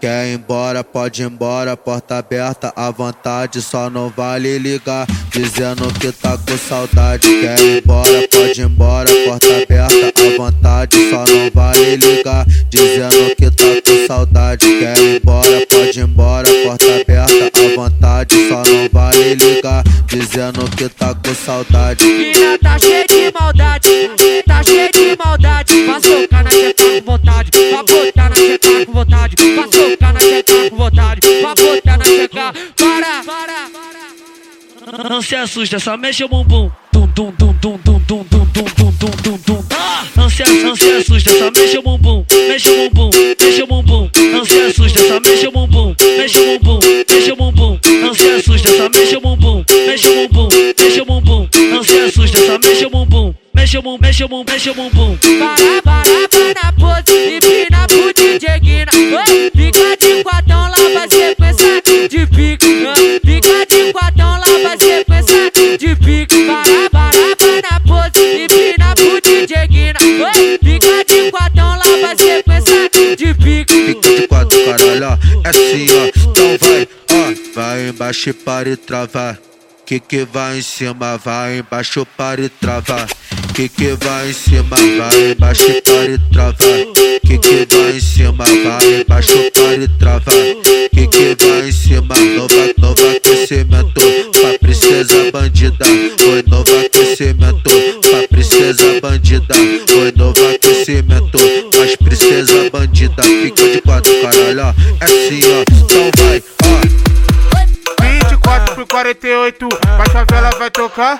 Quer ir embora, pode ir embora, porta aberta à vontade, só não vale ligar, dizendo que tá com saudade. Quer ir embora, pode ir embora, porta aberta à vontade, só não vale ligar, dizendo que tá com saudade. Quer ir embora, pode ir embora, porta aberta à vontade, só não vale ligar, dizendo que tá com saudade. Mina tá cheia de maldade, tá cheia de maldade, vontade, vai socar na checa com vontade, vai botar na checa, para, para. Não se assusta, só mexe o bumbum. Tum, tum, tum, tum, tum, tum, tum, tum, tum, tum, tum. Ah! Não se, assusta, só mexe o bumbum. Mexe o bumbum, mexe o bumbum. Não se assusta, só mexe o bumbum. Mexe o bumbum, mexe o bumbum. Não se assusta, só mexe o bumbum. Mexe o bumbum, mexe o bumbum. Não se assusta, só mexe o bumbum. Mexe o bumbum, mexe o bumbum, mexe. Para, para, para na pose, assim, ó. Então vai, ó. Vai embaixo para e travar. Que que vai em cima, vai embaixo para e travar. Que que vai em cima, vai embaixo para e travar. Que que vai em cima, vai embaixo para e travar. Que que vai em cima, nova, novo aquecimento. Pra princesa bandida, foi novo aquecimento. Pra princesa bandida, foi novo aquecimento. Mas princesa bandida, fica de quatro, ó. É assim, ó. Então vai, ó. 24 por 48, mas favela vai tocar.